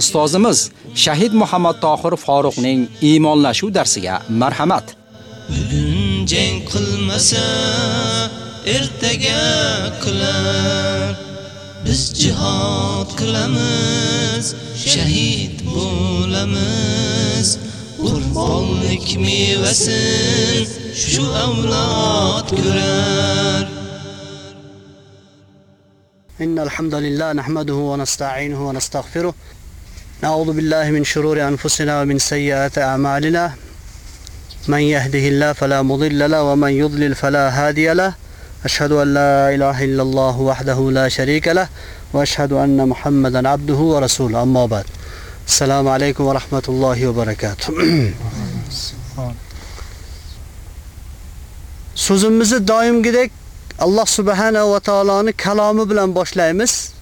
Ustozimiz Shahid Muhammad Tohir Faruqning iymonlashuv darsiga marhamat. Bugun jang qilmasa ertaga qilar biz jihad qilamiz shahid bo'lamiz qurbonlik mevasin shu avlod ko'rar إن الحمد لله نحمده ونستعينه ونستغفره نعوذ بالله من شرور أنفسنا ومن سيئات أعمالنا. من يهده الله فلا مضل له ومن يضلل فلا هادي له. أشهد أن لا إله إلا الله وحده لا شريك له وأشهد أن محمدا عبده ورسوله. أما بعد السلام عليكم ورحمة الله وبركاته. Sözümüzü doimgidek alloh subhanahu va taoloni kalomi bilan boshlaymiz.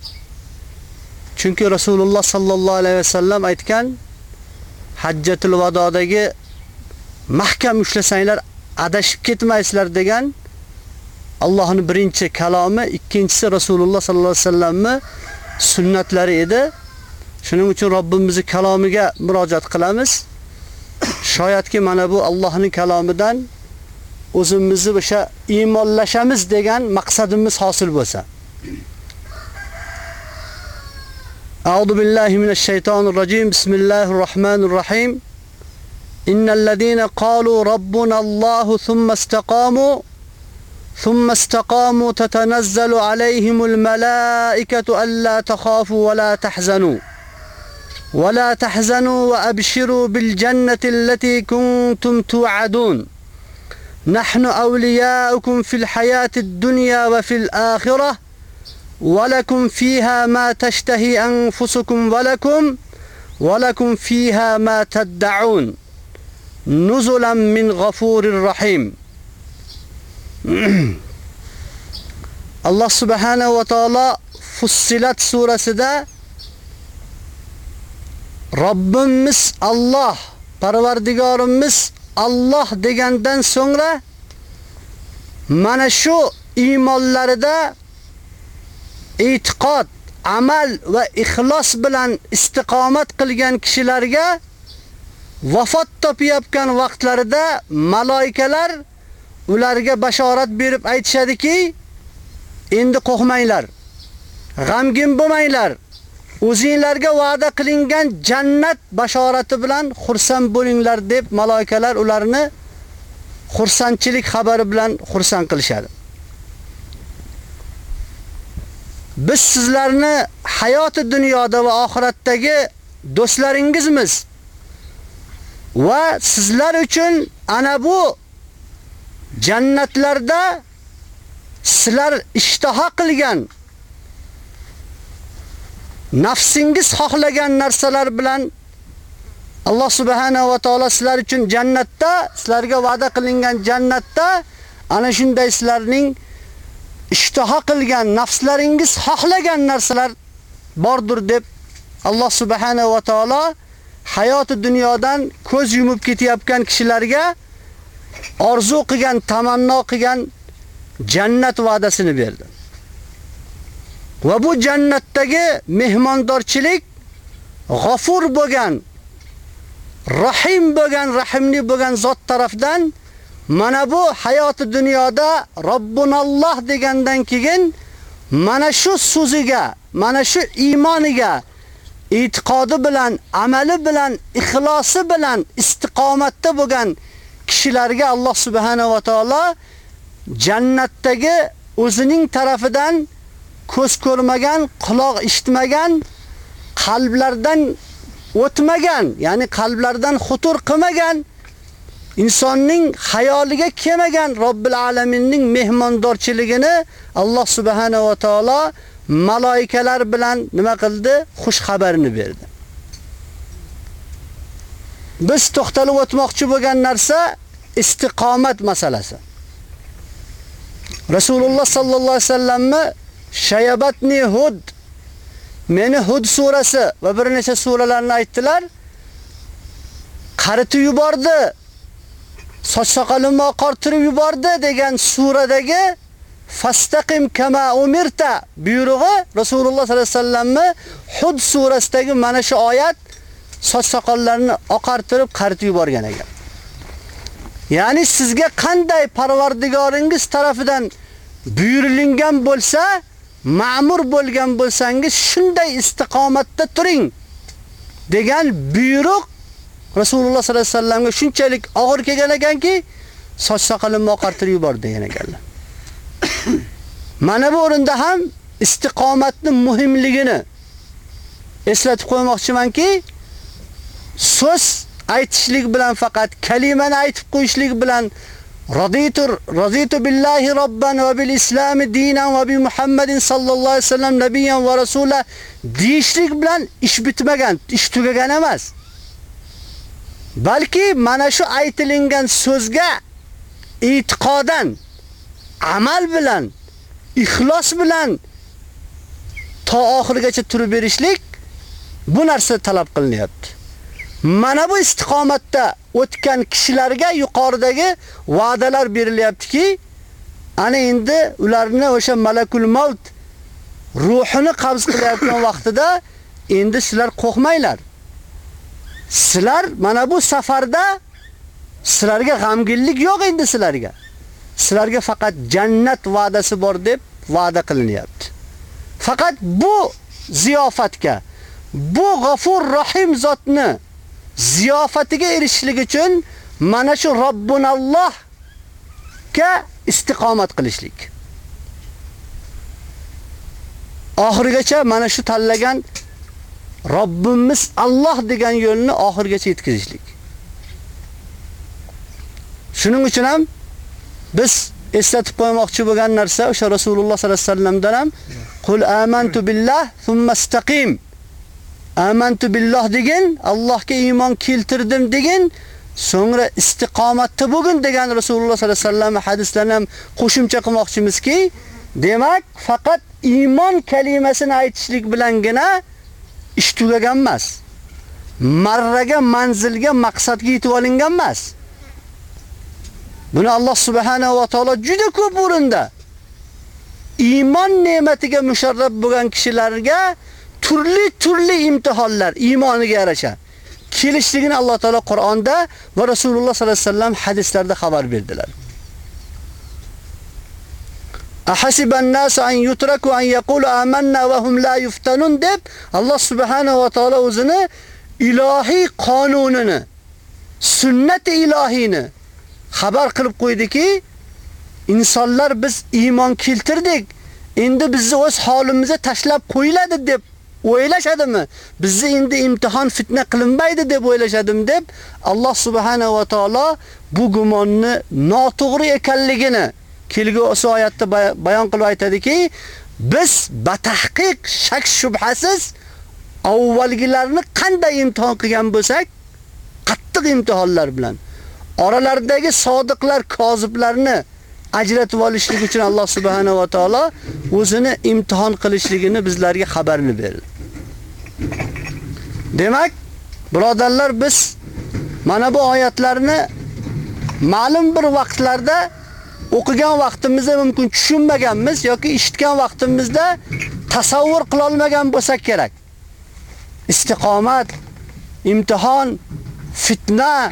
Chunki Rasululloh sallallohu alayhi vasallam aytgan Hajjatul Vadodagi mahkam ushlasanglar adashib ketmaysizlar degan Allohning birinchi kalomi, ikkinchisi Rasululloh sallallohu alayhi vasallamni sunnatlari edi. Shuning uchun Robbimizning kalomiga murojaat qilamiz. Shoyatki mana bu Allohning kalomidan o'zimizni o'sha iymonlashamiz degan maqsadimiz hosil bo'lsa. أعوذ بالله من الشيطان الرجيم. بسم الله الرحمن الرحيم. إن الذين قالوا ربنا الله ثم استقاموا ثم استقاموا تتنزل عليهم الملائكة ألا تخافوا ولا تحزنوا. ولا تحزنوا وأبشروا بالجنة التي كنتم توعدون. نحن أولياؤكم في الحياة الدنيا وفي الآخرة. ولكم فيها ما تشتهي أنفسكم ولكم ولكم فيها ما تدعون نزلا من غفور رحيم Allah subhanahu va taolo Fussilat surasida Robbimiz Alloh, Parvardigorimiz Alloh degandan so'ngra mana shu iymonlarida e'tiqod, amal va ixlos bilan istiqomat qilgan kishilarga vafot topayotgan vaqtlarida malaikalar ularga bashorat berib aytishadiki, endi qo'rqmanglar. G'amgin bo'lmanglar. O'zingizlarga va'da qilingan jannat bashorati bilan xursand bo'linglar deb malaikalar ularni xursandchilik xabari bilan xursand qilishadi. Biz sizlarni hayoti dunyoda va oxiratdagi do'stlaringizmiz. Va sizlar uchun ana bu jannatlarda sizlar ishtaha qilgan nafsingiz xohlagan narsalar bilan Alloh subhanahu va taolo sizlar uchun jannatda, sizlarga va'da qilingan jannatda ana shunday sizlarning ishtaha qilgan, nafslaringiz xohlagan narsalar bordir deb Alloh subhanahu va taolo hayoti dunyodan ko'z yumib ketayotgan kishilarga orzu qilgan, tamanno qilgan jannat va'dasini berdi. Va bu jannatdagi mehmondorchilik g'afur bo'lgan, rahim bo'lgan, rahimli bo'lgan zot tarafdan mana bu hayoti dunyoda Robbunalloh degandan keyin mana shu so'ziga, mana shu iymoniga e'tiqodi bilan, amali bilan, ixlosi bilan istiqomatda bo'lgan kishilarga Alloh subhanahu va taolo jannatdagi o'zining tarafidan ko'z ko'rmagan, quloq eshitmagan, qalblardan o'tmagan, ya'ni qalblardan xutur qilmagan, insonning xayoliga kelmagan Robbil alaminning mehmondorchiligini Alloh subhanahu va taolo malaikalar bilan nima qildi? Xush xabarini berdi. biz to'xtalib o'tmoqchi bo'lgan narsa istiqomat masalasi. Rasululloh sallallohu alayhi vasallamni shayabatni hud meni Hud surasi va bir necha suralarni aytdilar. Qariti yubordi. Soch soqolimni oqartirib yubordi degan suradagi fastaqim kama umirta buyrug'i Rasululloh sallallohu alayhi vasallamni Hud surasidagi mana shu oyat soch soqollarini oqartirib qaritib yuborgan ekan. Ya'ni sizga qanday Parvardigoringiz tarafidan buyurilgan bo'lsa, ma'mur bo'lgan bo'lsangiz shunday istiqomatda turing degan buyruq Rasululloh sollallohu alayhi vasallamga shunchalik og'ir kelgan ekanki, soch soqolimni oqartirib yubordi degan ekanlar. Mana bu o'rinda ham istiqomatning muhimligini eslatib qo'ymoqchimanki, so'z aytishlik bilan faqat kalimani aytib qo'yishlik bilan Raditu raditu billahi robban va bil islami dinan va bi Muhammadin sallallohu alayhi vasallam nabiyyan va rasula deyishlik bilan ish bitmagan, ish tugagan emas. Balki mana shu aytilingan so'zga e'tiqodan, amal bilan, ixlos bilan to oxirigacha turib berishlik bu narsa talab qilinyapti. Mana bu istiqomatda o'tgan kishilarga yuqoridagi va'dalar berilyaptiki, ana endi ularni o'sha malakul maut ruhini qabz qilayotgan vaqtida endi sizlar qo'rqmanglar. Sizlar mana bu safarda sizlarga g'amginlik yo'q endi sizlarga. Sizlarga faqat jannat va'dasi bor deb va'da qilinyapti. Faqat bu ziyofatga, bu G'afur Rahim zotni ziyofatiga erishishlik uchun mana shu Robbunalloh ga istiqomat qilishlik. Oxirigacha mana shu tanlagan Robbimiz Alloh degan yo'lni oxirgacha yetkazishlik. Shuning uchun ham biz eslatib qo'ymoqchi bo'lgan narsa o'sha Rasululloh sollallohu alayhi vasallamdan ham qul amantu billah thumma istaqim amantu billah degin, Allohga iymon keltirdim degin, so'ngra istiqomatda bo'lgin degan Rasululloh sollallohu alayhi vasallam hadislarni ham qo'shimcha qilmoqchimizki, demak, faqat iymon kalimasini aytishlik bilangina ish tugagan emas. Marraga, manzilga, maqsadga yetib olingan emas. Buni Alloh subhanahu va taolo juda ko'p o'rinda iymon ne'matiga musharraf bo'lgan kishilarga turli-turli imtihonlar iymoniga yarasha kelishligini Alloh taolo Qur'onda va Rasululloh sollallohu alayhi vasallam hadislarda xabar berdilar. Ahasiban nasu an yutraku an yaqulu amanna va hum la yuftanun deb Alloh subhanahu va taolo o'zini ilohiy qonunini, sunnati ilohiyini xabar qilib qo'ydiki, insonlar biz iymon keltirdik, endi bizni o'z holimizga tashlab qo'yiladi deb o'ylashadimi? Bizni endi imtihon fitna qilinmaydi deb o'ylashadim deb Alloh subhanahu va taolo bu gumonni noto'g'ri ekanligini kelgusi oyatda bayon qilib aytadiki, biz batahqiq shak shubhasiz avvalgilarni qanday imtihon qilgan bo'lsak, qattiq imtihonlar bilan oralaridagi sodiqlar, koziblarni ajratib olishlik uchun Alloh subhanahu va taolo o'zini imtihon qilishligini bizlarga xabarni berdi. Demak, birodarlar biz mana bu oyatlarni ma'lum bir vaqtlarda o'qigan vaqtimizda mumkin tushunmaganmiz yoki eshitgan vaqtimizda tasavvur qila olmagan bo'lsak kerak. Istiqomat, imtihon, fitna,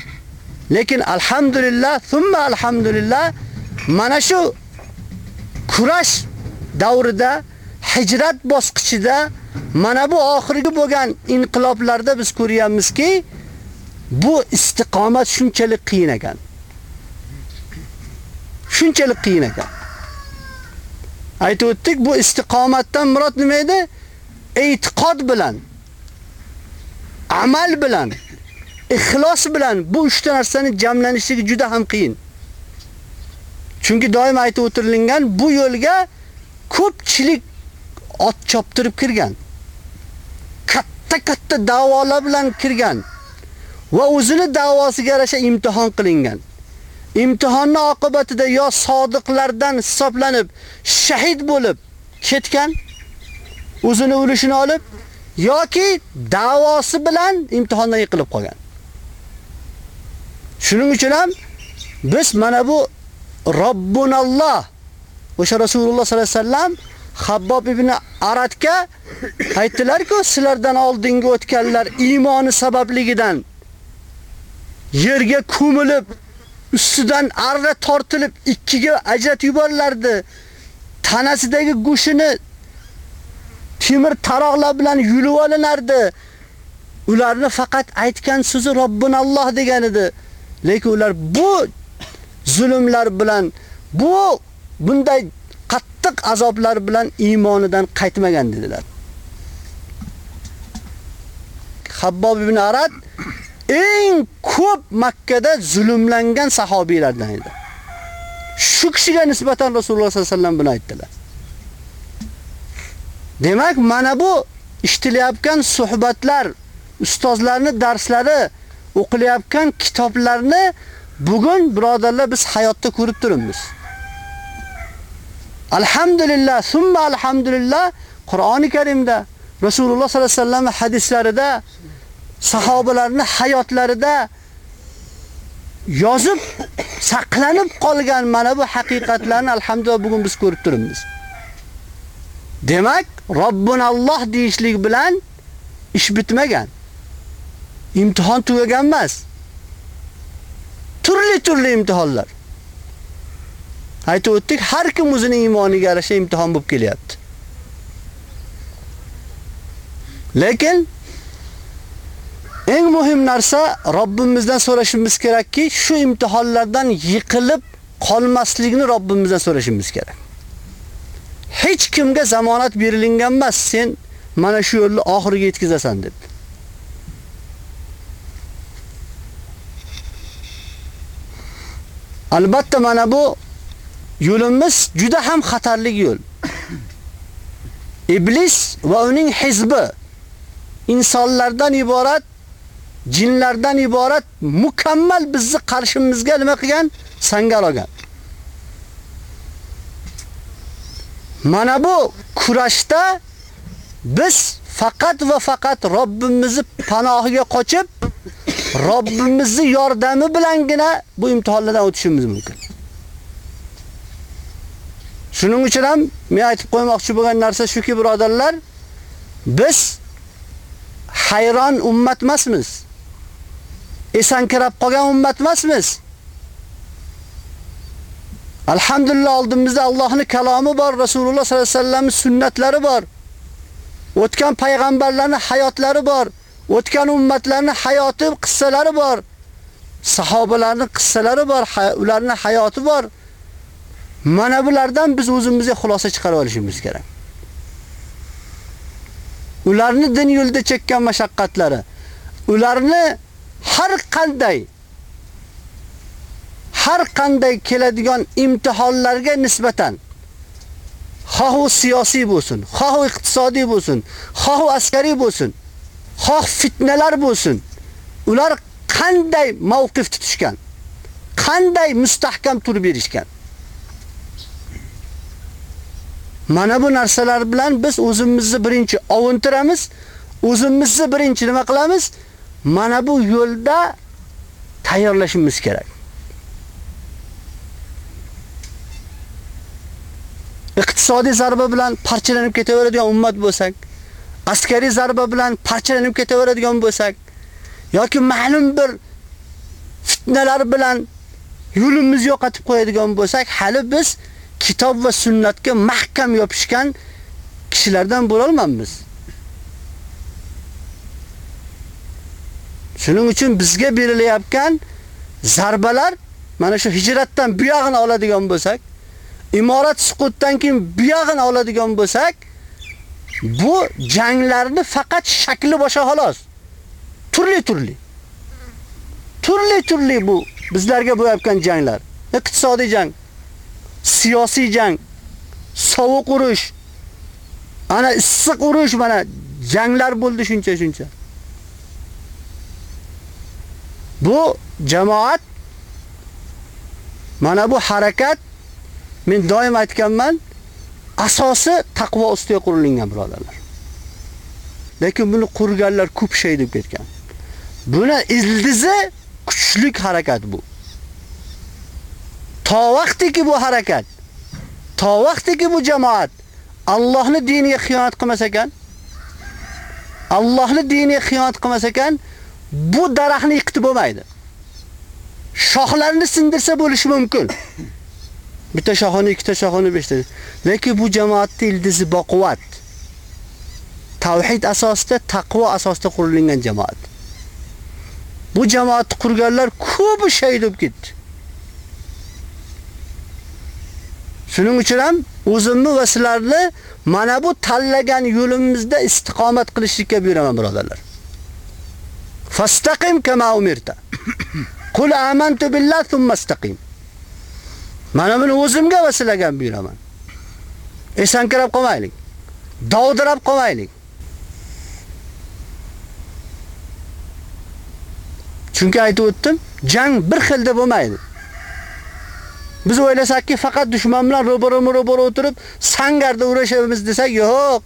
lekin alhamdulillah, thumma alhamdulillah mana shu kurash davrida, hijrat bosqichida mana bu oxirgi bo'lgan inqiloblarda biz ko'ryapmizki, bu istiqomat shunchalik qiyin ekan. Shunchalik qiyin ekan. Aytib o'tdik, bu istiqomatdan murod nima edi? E'tiqod bilan, amal bilan, ixlos bilan bu uchta narsani jamlanishligi juda ham qiyin. Chunki doim aytib o'tirilgan bu yo'lga ko'pchilik ot choptirib kirgan. Katta-katta da'volar bilan kirgan. va o'zini da'vosiga yarasha imtihon qilingan. Imtihonni oqibatida yo sodiqlardan hisoblanib shahid bo'lib ketgan, o'zini ulushini olib yoki da'vosi bilan imtihondan yiqilib qolgan. Shuning uchun ham biz mana bu Robbunalloh o'sha Rasululloh sollallohu alayhi vasallam Habbob ibn Aratga aytdilar-ku, sizlardan oldingi o'tganlar iymoni sababligidan yerga ko'milib, ustidan arra tortilib ikkiga ajratib yuborilardi. Tanasidagi go'shini temir taroqlar bilan yulib olinardi. Ularni faqat aytgan so'zi Robbunalloh degan edi. Lekin ular bu zulmlar bilan, bu bunday qattiq azoblar bilan iymonidan qaytmagan dedilar. Habbob ibn Arad eng ko'p Makkada zulmlangan sahobiylardan edi. Shu kishiga nisbatan Rasululloh sollallohu alayhi vasallam buni aytdilar. Demak, mana bu ishtilayotgan suhbatlar, ustozlarning darslari, o'qilayotgan kitoblarni bugun birodarlar biz hayotda ko'rib turibmiz. Alhamdulillah, summa alhamdulillah Qur'oni Karimda Rasululloh sollallohu alayhi vasallam hadislarida sahobalarning hayotlarida yozib saqlanib qolgan mana bu haqiqatlarni alhamdulillah bugun biz ko'rib turibmiz. Demak, Robbunalloh deyishlik bilan ish bitmagan. Imtihon tugagan emas. Turli-turli imtihonlar. Aytib o'tdik, har kim o'zining iymoniga yarasha imtihon bo'lib kelyapti. Lekin eng muhim narsa Robbimizdan so'rashimiz kerakki, shu imtihonlardan yiqilib qolmaslikni Robbimizdan so'rashimiz kerak. Hech kimga zamonat berilgan emas, sen mana shu yo'lni oxiriga yetkazasan deb. Albatta mana bu yo'limiz juda ham xatarli yo'l. Iblis va uning hizbi insonlardan iborat, jinlardan iborat mukammal bizni qarshimizga nima qilgan? Sangal olgan. Mana bu kurashda biz faqat va faqat Robbimizni panohiga qochib, Robbimizni yordami bilangina bu imtihonlardan o'tishimiz mumkin. Shuning uchun ham men aytib qo'ymoqchi bo'lgan narsa shuki, birodarlar, biz hayron ummat emasmiz. Esankirab qolgan ummat emasmiz. Alhamdulillah oldimizda Allohning kalomi bor, Rasululloh sollallohu alayhi vasallamning sunnatlari bor. O'tgan payg'ambarlarning hayotlari bor. O'tgan ummatlarning hayoti, qissalari bor. Sahobalarning qissalari bor, ularning hayoti bor. Mana bulardan biz o'zimizga xulosa chiqarib olishimiz kerak. Ularni din yo'lda chekkan mashaqqatlari, ularni har qanday har qanday keladigan imtihonlarga nisbatan xoh siyosiy bo'lsin, xoh iqtisodiy bo'lsin, xoh askariy bo'lsin, xoh fitnalar bo'lsin, ular qanday mavqif tutishgan, qanday mustahkam turib berishgan. Mana bu narsalar bilan biz o'zimizni birinchi ovuntiramiz, o'zimizni birinchi nima qilamiz? Mana bu yo'lda tayyorlashimiz kerak. iqtisodiy zarba bilan parchalanib ketaveradigan ummat bo'lsak, askariy zarba bilan parchalanib ketaveradigan bo'lsak yoki ma'lum bir fitnalar bilan yo'limizni yo'qotib qo'yadigan bo'lsak, hali biz kitob va sunnatga mahkam yopishgan kishilardan bo'la olmaymiz. Shuning uchun bizga berilayotgan zarbalar mana shu hijratdan buyog'ini oladigan bo'lsak, imorat suqutdan keyin buyog'ini oladigan bo'lsak, bu janglarni faqat shakli boshqa xolos. Turli-turli. Turli-turli bu bizlarga bo'layotgan janglar. Iqtisodiy jang, siyosiy jang, sovuq urush, ana issiq urush mana janglar bo'ldi shuncha-shuncha. Bu jamoat mana bu harakat men doim aytganman, asosi taqvo ustiga qurilgan birodarlar. Lekin buni qurganlar ko'p shay deb ketgan. Buni ildizi kuchlik harakat bu. To vaqtiki bu harakat, to vaqtiki bu jamoat Allohning diniga xiyonat qilmas ekan, Allohning diniga xiyonat qilmas ekan, bu daraxtni yiqitib bo'lmaydi. Shoxlarini sindirsa bo'lishi mumkin. Bitta shoxini, ikkita shoxini, beshta. Lekin bu jamoatning ildizi baquvvat. Tavhid asosida, taqvo asosida qurilgan jamoat. Bu jamoatni qurganlar ko'p shay bo'lib ketdi. Shuning uchun ham o'zimni va sizlarni mana bu tanlagan yo'limizda istiqomat qilishlikka buyuraman birodarlar. Fastaqim kama umirta. Qul amantu billah thumma istaqim. Mana buni o'zimga vasilagan buyuraman. Esankirab qolmaylik. Dovdirab qolmaylik. Chunki aytib o'tdim, jang bir xilda bo'lmaydi. Biz o'ylasakki, faqat dushman bilan ro'baro-ro'baro o'tirib, sangarda urashamiz desak, yo'q.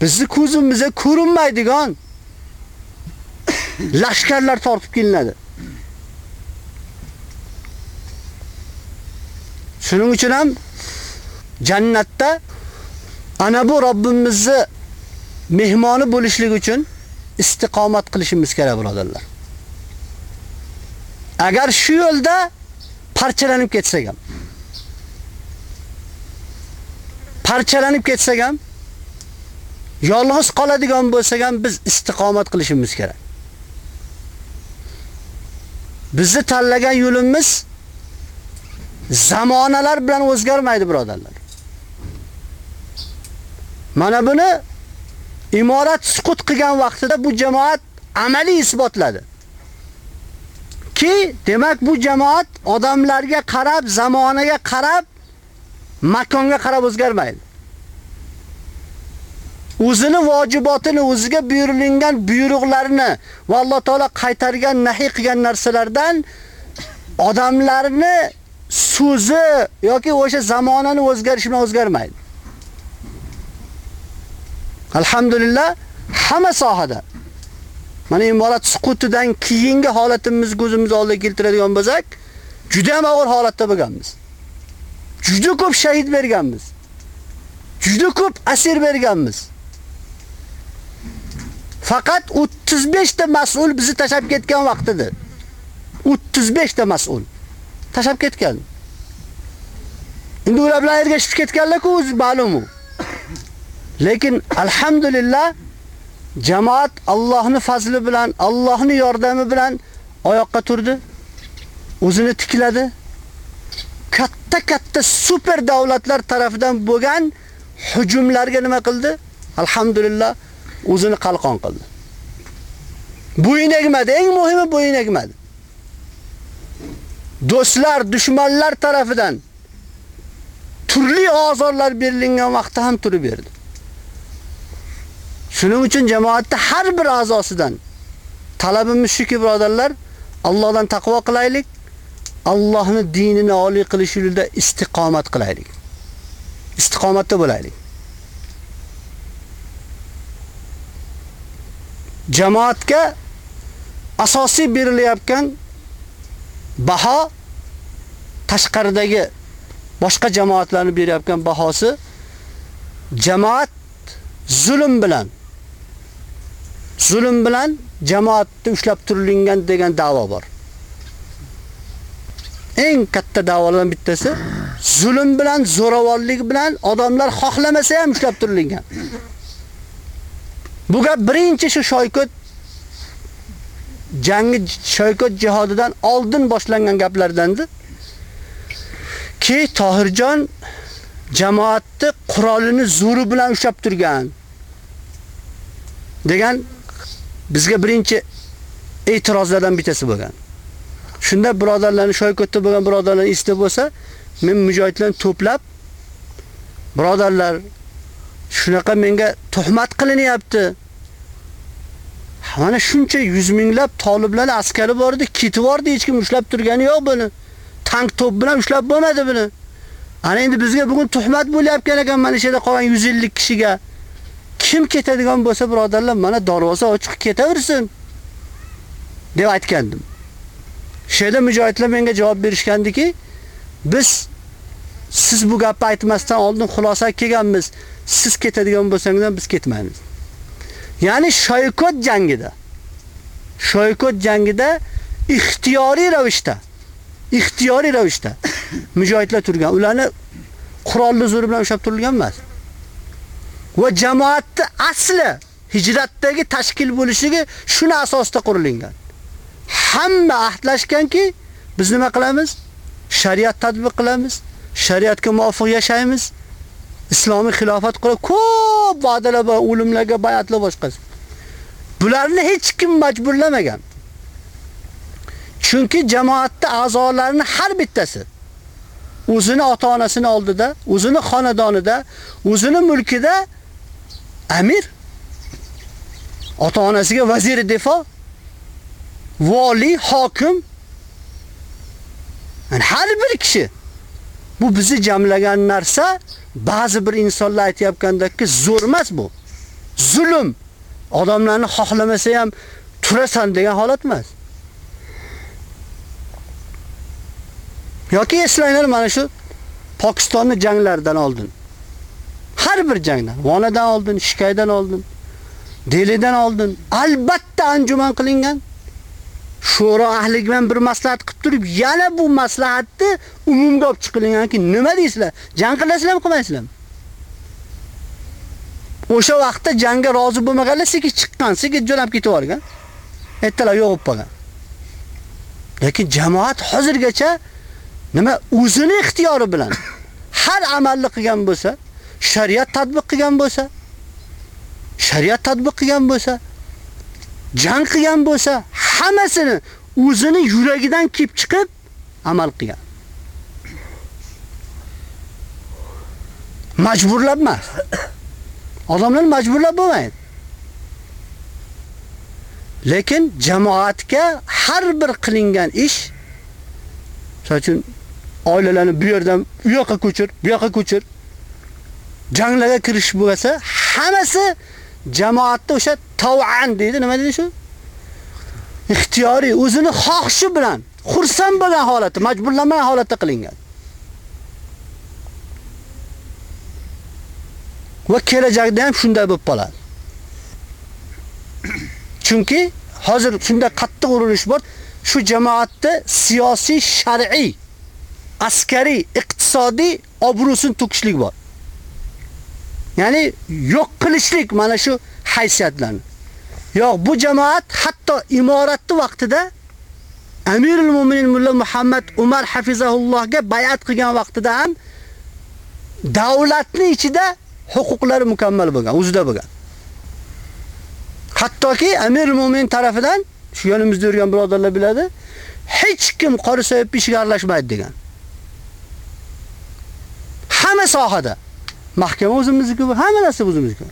Bizni ko'zimizga ko'rinmaydigan lashkarlar tortib kelinadi. Shuning uchun ham jannatda ana bu Robbimizni mehmoni bo'lishlik uchun istiqomat qilishimiz kerak, birodarlar. Agar shu yo'lda parchalanib ketsak ham parchalanib ketsak ham yolg'iz qoladigan bo'lsak ham biz istiqomat qilishimiz kerak. Bizni tanlagan yo'limiz zamonalar bilan o'zgarmaydi, birodarlar. Mana buni imorat suqut qilgan vaqtida bu jamoat amaliy isbotladi. Ki, demak bu jamoat odamlarga qarab, zamonaga qarab, makonga qarab o'zgarmaydi. O'zini vojibotini, o'ziga buyurilgan buyruqlarini va Alloh taolo qaytargan, nahiy qilgan narsalardan odamlarni so'zi yoki o'sha zamonani o'zgarishi bilan o'zgarmaydi. Alhamdulillah, hamma sohada Mana imorat suqutidan keyingi holatimiz ko'zimiz oldiga keltiradigan bo'lsak, juda ham og'ir holatda bo'lganmiz. Juda ko'p shahid berganmiz. Juda ko'p asir berganmiz. Faqat 35 ta mas'ul bizni tashab ketgan vaqtida. 35 ta mas'ul tashab ketgan. Endi ular bilan ergashib ketganlar-ku o'zi ma'lum u. Lekin alhamdulillah jamoat Allohning fazli bilan, Allohning yordami bilan oyoqqa turdi. O'zini tikladi. Katta-katta super davlatlar tarafidan bo'lgan hujumlarga nima qildi? Alhamdulillah o'zini qalqon qildi. Bo'yin egmadi, eng muhimi bo'yin egmadi. Do'stlar, dushmanlar tarafidan turli azorlar berilgan vaqtda ham turib berdi. Shuning uchun jamoatda har bir a'zosidan talabimiz shuki, birodarlar, Allohdan taqvo qilaylik, Allohning dinini oliy qilish yo'lida istiqomat qilaylik. Istiqomatda bo'laylik. Jamoatga asosiy berilayotgan baho tashqaridagi boshqa jamoatlarni berayotgan bahosi jamoat zulm bilan zulm bilan jamoatni ushlab turilgan degan da'vo bor. Eng katta da'volardan bittasi zulm bilan, zo'ravonlik bilan odamlar xohlamasa ham ushlab turilgan. Bu gap birinchi shu Shoykot jangi Shoykot jihodidan oldin boshlangan gaplardandi. Ki Tohirjon jamoatni qurolini zo'ri bilan ushlab turgan degan bizga birinchi e'tirozlardan bittasi bo'lgan. Shunda birodarlarni shoykotda bo'lgan birodarlarni esda bo'lsa, men mujohidlarni to'plab birodarlar shunaqa menga tuhmat qilinyapti. Mana shuncha yuz minglab toliblar askari bor edi, ketib bordi, hech kim ushlab turgani yo'q buni. Tank top bilan ushlab bo'lmadi buni. Ana endi bizga bugun tuhmat bo'layotgan ekan mana shu yerda qolgan 150 kishiga. Kim ketadigan bo'lsa, birodarlar, mana darvoza ochiq ketaversin. deb aytgandim. Shu yerda mujohidlar menga javob berishgandiki, biz siz bu gapni aytmasdan oldin xulosa kelganmiz. Siz ketadigan bo'lsangiz biz ketmaymiz. Ya'ni Shoykot jangida Shoykot jangida ixtiyoriy ravishda ixtiyoriy ravishda mujohidlar turgan. Ularni qurolli zo'r bilan ushlab turilgan emas. Va jamoatni asli hijratdagi tashkil bo'lishligi shuni asosida qurilgan. Hamma ahdlashganki, biz nima qilamiz? Shariat tatbiq qilamiz, shariatga muvofiq yashaymiz. islomiy xilofat qilib ko'p va'dalar va o'limlarga bayatlar boshqasi. Bularni hech kim majburlamagan. Chunki jamoatda a'zolarini har bittasi o'zini ota-onasini oldida, o'zini xonadonida, o'zini mulkida amir ota-onasiga vaziri defo, vali, hokim yani har bir kishi bu bizni jamlagan narsa ba'zi bir insonlar aytayotgandaki zo'r emas bu. Zulm. Odamlarni xohlamasa ham turasan degan holat emas. Yoki eslanglar mana shu Pokistonni janglaridan oldin. Har bir jangdan, Vonadan oldin, Shikaydan oldin, Delidan oldin albatta anjuman qilingan. Shura ahli bilan bir maslahat qilib turib, yana bu maslahatni umumga olib chiqilganki, nima deysizlar? Jang qilasizlarmi, qilmaysizlarmi? O'sha vaqtda jangga rozi bo'lmaganlar sekin chiqqan, sekin jo'nab ketib olgan. Ertalar yo'q qolgan. Lekin jamoat hozirgacha nima o'zini ixtiyori bilan har amalni qilgan bo'lsa, shariat tatbiq qilgan bo'lsa, shariat tatbiq qilgan bo'lsa, jang qilgan bo'lsa, hammasini o'zini yuragidan kelib chiqib amal qilgan. Majburlab emas. Odamlar majburlab bo'lmaydi. Lekin jamoatga har bir qilingan ish Sochun oilalarni bu yerdan u yoqqa ko'chir, bu yoqqa ko'chir. Janglarga kirish bo'lsa, hammasi jamoatda o'sha tav'an deydi, nima deydi shu? Ixtiyoriy, o'zini xohishi bilan, xursand bo'lgan holatda, majburlanmagan holatda qilingan. Va kelajakda ham shunday bo'lib qoladi. Chunki hozir shunda qattiq urinish bor. Shu jamoatda siyosiy, shar'iy, askariy, iqtisodiy obro'sini to'kishlik bor. Ya'ni yo'q qilishlik mana shu haysiyatlarni. Yo'q, bu jamoat hatto imoratni vaqtida Amirul Mu'minin Mulla Muhammad Umar hafizahullohga bay'at qilgan vaqtida ham davlatning ichida huquqlari mukammal bo'lgan, o'zida bo'lgan. Hattoki Amirul Mu'minin tarafidan shu yonimizda yurgan birodarlar biladi, hech kim qori so'yib ishiga aralashmaydi degan. Hamma sohada mahkama o'zimizniki, hamma narsa o'zimizniki.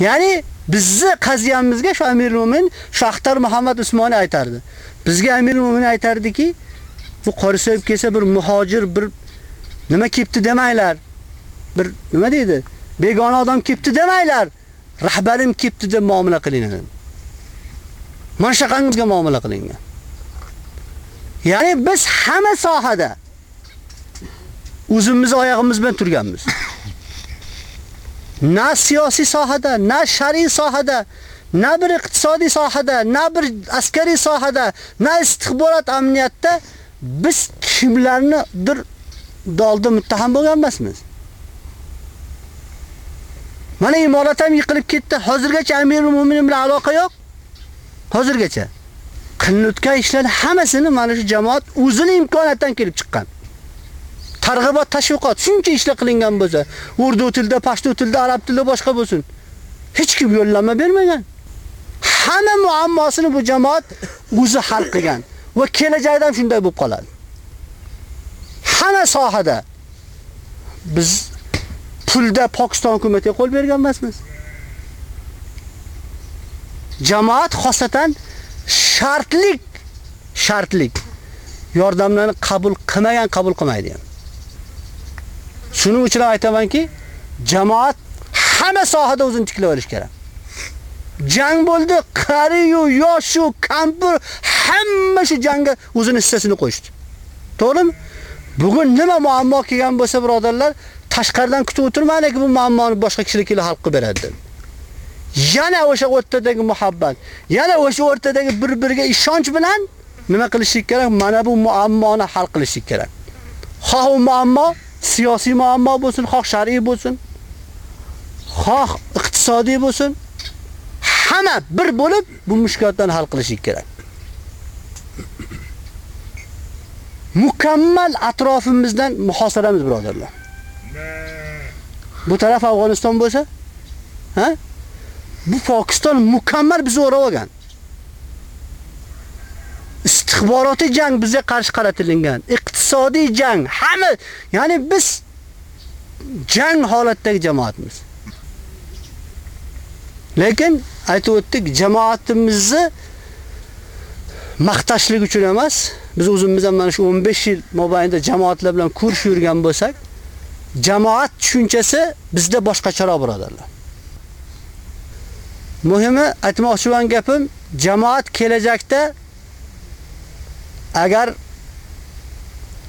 Ya'ni bizni qaziyamizga shu Amirul Mu'min Shaxtar Muhammad Usmoniy aytardi. Bizga Amirul Mu'min aytardiki, bu qori so'yib kelsa bir muhojir, bir nima kelibdi demanglar. Bir nima deydi? Begona odam kelibdi demanglar. Rahbarim kelibdi deb muomala qilinglar. Mana shaqangizga muomala qilingan. Ya'ni biz hamma sohada o'zimiz oyog'imiz bilan turganmiz. Na siyosiy sohada, na shar'iy sohada, na bir iqtisodiy sohada, na bir askariy sohada, na istixborot amniyatda biz kimlarnidir dolda muttaham bo'lgan emasmiz. Mana imorat ham yiqilib ketdi. Hozirgacha Amirul Mu'minin bilan aloqa yo'q. Hozirgacha. Qilinayotgan ishlar hammasini mana shu jamoat o'zining imkoniyatidan kelib chiqqan. Targ'ibot tashviqot shuncha ishlar qilingan bo'lsa, urdu tilida, pashto tilida, arab tilida boshqa bo'lsin. Hech kim yo'llanma bermagan. Hamma muammosini bu jamoat o'zi hal qilgan va kelajakda ham shunday bo'lib qoladi. Hamma sohada biz pulda Pokiston hukumatiga qo'l bergan emasmiz. jamoat xosatan shartlik shartlik yordamlarni qabul qilmagan qabul qilmaydi Yani. Shuning uchun aytamanki, jamoat hamma sohada o'zini tiklab olish kerak. Jang bo'ldi, qariyu, yoshu, kampir hamma shu jangga o'zini hissasini qo'shdi. To'g'rimi? Bugun nima muammo kelgan bo'lsa, birodarlar, tashqaridan kutib o'tirmaylik, bu muammoni boshqa kishilar kelib hal qilib beradi. Yana o'sha o'rtadagi muhabbat, yana o'sha o'rtadagi bir-biriga ishonch bilan nima qilish kerak? Mana bu muammoni hal qilish kerak. Xoh u muammo siyosiy muammo bo'lsin, xoh shar'iy bo'lsin, xoh iqtisodiy bo'lsin, hamma bir bo'lib bu mushkulotlarni hal qilish kerak. Mukammal atrofimizdan muhosaramiz birodarlar. Bu taraf Afg'oniston bo'lsa, ha? Bu Pokiston mukammal bizni o'rab olgan. Istixborotiy jang bizga qarshi qaratilgan. Iqtisodiy jang, hamma, ya'ni biz jang holatdagi jamoatmiz. Lekin aytib o'tdik, jamoatimizni maqtashlik uchun emas, biz o'zimiz ham mana shu 15 yil mobaynida jamoatlar bilan kurs yurgan bo'lsak, jamoat tushunchasi bizda boshqacharoq birodarlar. Muhimi aytmoqchi bo'lgan gapim, jamoat kelajakda agar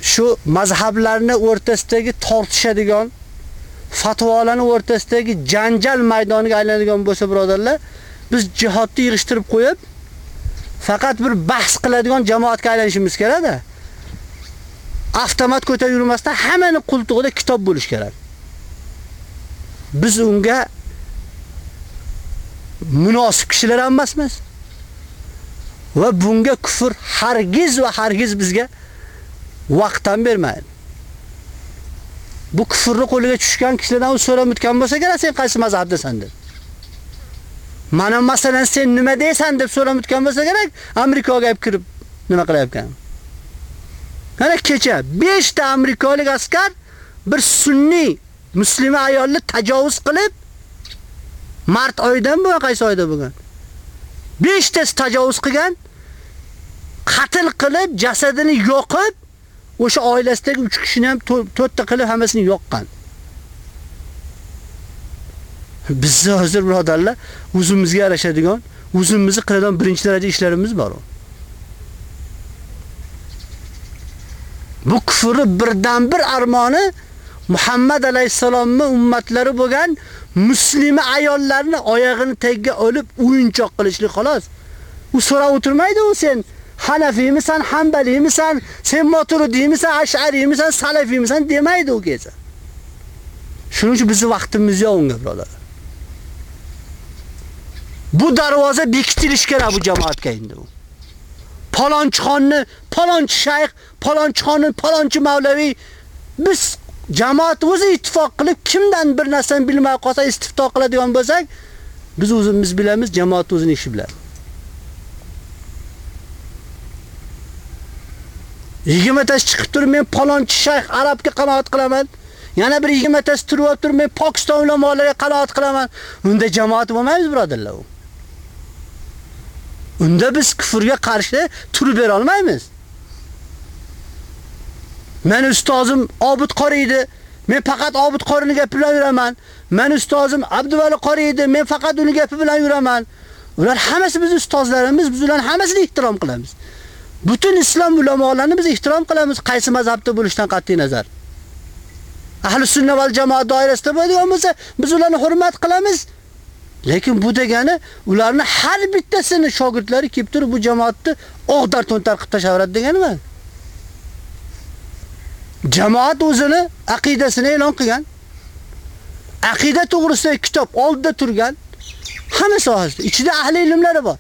shu mazhablarni o'rtasidagi tortishadigan fatvolarni o'rtasidagi janjal maydoniga aylanadigan bo'lsa birodarlar, biz jihodni yig'ishtirib qo'yib, faqat bir bahs qiladigan jamoatga aylanishimiz kerakda. Avtomat ko'tarib yurmasdan hammani qultug'ida kitob bo'lish kerak. Biz unga munosib kishilar emasmiz. Va bunga kufr hargiz va hargiz bizga vaqtdan bermaydi. Bu kufrni qo'liga tushgan kishilardan u so'rab o'tgan bo'lsa kerak, sen qaysi mazhabdasan deb. Mana masalan sen nima deysan deb so'rab o'tgan bo'lsa kerak, Amerikaga olib kirib nima qilyapkan? Mana kecha 5 ta amerikalik askar bir sunniy musulmon ayolni tajovuz qilib mart oyidan bu qaysi oyda bo'lgan? 5 ta tajovuz qilgan, qatl qilib, jasadini yo'qib, o'sha oilasidagi 3 kishini ham 4 ta qilib hammasini yoqqan. Biz hozir birodarlar o'zimizga yarashadigan, o'zimizni qiladigan birinchi daraja ishlarimiz bor. Bu kufri birdan bir armoni Muhammad alayhisalomning ummatlari bo'lgan musulmon ayollarni oyog'ini tagiga olib o'yinchoq qilishlik xolos. U so'rab o'tirmaydi u sen Hanafiymisan, Hanbaliymisan, sen Maturidiymisan, Ash'ariymisan, Salafiymisan demaydi u kecha. Shuning uchun bizning vaqtimiz yo'q unga birodarlar. Bu darvoza bekitilish kerak bu jamoatga endi u. Palonchixonni, palonchi shayx, palonchixonni, palonchi mavlaviy biz jamoat o'zi ittifoq qilib kimdan bir narsani bilmay qolsa istifto qiladigan bo'lsak, biz o'zimiz bilamiz, jamoat o'zining ishi biladi. 20 tasi chiqib turib men palonchi shayx arabga qanoat qilaman. Yana bir 20 tasi turib turib men Pokiston ulamolariga qanoat qilaman. Unda jamoat bo'lmaymiz birodarlar. Unda biz kufrga qarshi turib bera olmaymiz. Men ustozim Obid Qori edi. Men faqat Obid Qorini gapi bilan yuraman. Men ustozim Abduvali Qori edi. Men faqat uni gapi bilan yuraman. Ular hammasi biz ustozlarimiz, biz ularni hammasini ehtirom qilamiz. Butun islom ulamolarini biz ehtirom qilamiz, qaysi mazhabda bo'lishdan qat'i nazar. Ahli sunna val jamoa doirasida bo'ladigan bo'lsa, biz ularni hurmat qilamiz. Lekin bu degani ularni har bittasini shogirdlari kelib turib bu jamoatni o'g'dar to'ntar qilib tashaveradi degani emas. Jamoat o'zini aqidasini e'lon qilgan. Aqida to'g'risidagi kitob oldida turgan. Hamma sohasida ichida ahli ilmlari bor.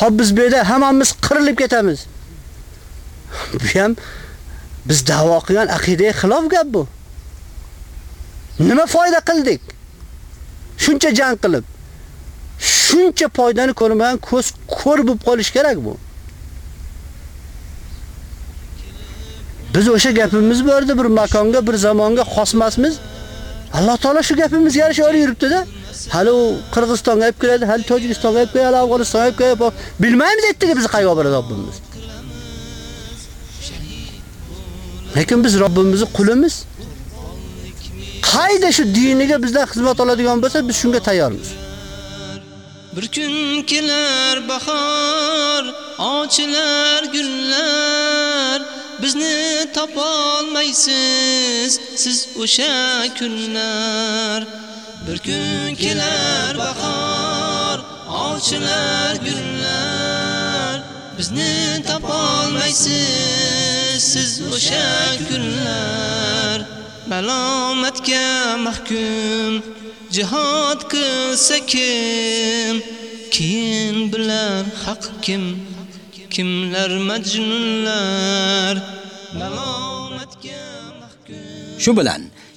Hop biz bu yerda hammamiz qirilib ketamiz. Bu ham biz da'vo qilgan aqidaga xilof gap bu. Nima foyda qildik? Shuncha jang qilib, shuncha foydani ko'rmagan ko'z ko'r bo'lib qolish kerak bu. Biz o'sha gapimiz bordi bir makonga, bir zamonga xosmasmiz. Alloh taolo shu gapimizga yarasha olib yuribdi-da. Hali u Qirg'izistonga olib keladi, hali Tojikistonga olib keladi, Afg'onistonga olib keladi. Bilmaymiz aytdiki biz qayga boradi Robbimiz. Lekin biz Robbimizning qulimiz. Qayda shu diniga bizlar xizmat oladigan bo'lsa, biz shunga tayyormiz. Bir kun kelar bahor, ochilar gullar, bizni topolmaysiz siz o'sha kunlar. Bir kun kelar bahor, ovchilar gullar, bizni topolmaysiz siz o'sha kunlar. Malomatga mahkum jihad qilsa kim? Keyin bilar haq kim? Kimlar majnunlar? Malomatga mahkum. Shu bilan